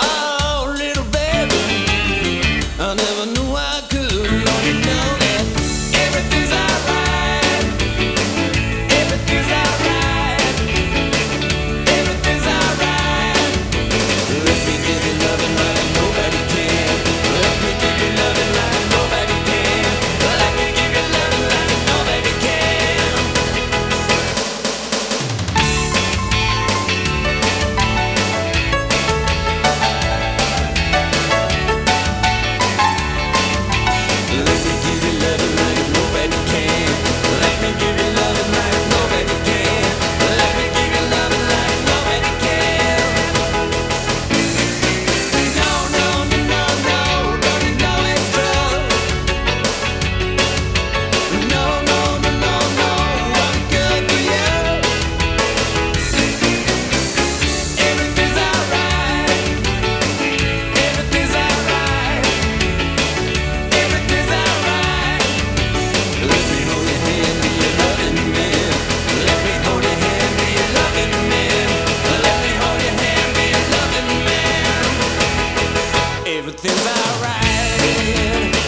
Oh, little baby, I never knew everything's alright.